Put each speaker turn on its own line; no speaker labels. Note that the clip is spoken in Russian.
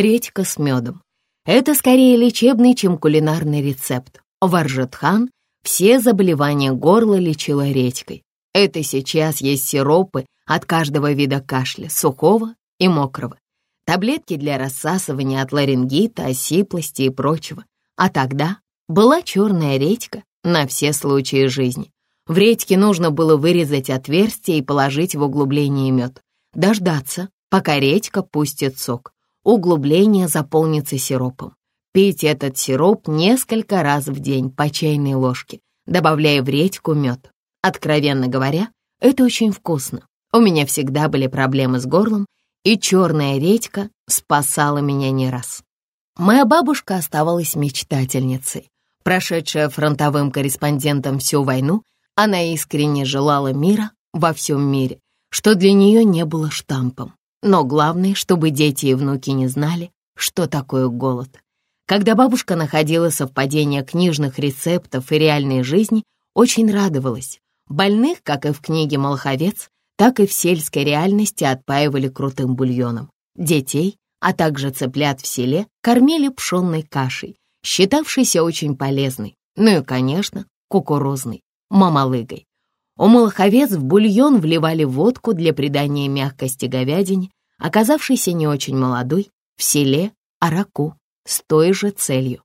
редька с медом. Это скорее лечебный, чем кулинарный рецепт. В все заболевания горла лечила редькой. Это сейчас есть сиропы от каждого вида кашля, сухого и мокрого. Таблетки для рассасывания от ларингита, осиплости и прочего. А тогда была черная редька на все случаи жизни. В редьке нужно было вырезать отверстие и положить в углубление мед. Дождаться, пока редька пустит сок. Углубление заполнится сиропом. Пить этот сироп несколько раз в день по чайной ложке, добавляя в редьку мед. Откровенно говоря, это очень вкусно. У меня всегда были проблемы с горлом, и черная редька спасала меня не раз. Моя бабушка оставалась мечтательницей. Прошедшая фронтовым корреспондентом всю войну, она искренне желала мира во всем мире, что для нее не было штампом. Но главное, чтобы дети и внуки не знали, что такое голод. Когда бабушка находила совпадение книжных рецептов и реальной жизни, очень радовалась. Больных, как и в книге «Молховец», так и в сельской реальности отпаивали крутым бульоном. Детей, а также цыплят в селе кормили пшенной кашей, считавшейся очень полезной, ну и, конечно, кукурузной, мамалыгой. У молоховец в бульон вливали водку для придания мягкости говядине, оказавшейся не очень молодой, в селе Араку, с той же целью.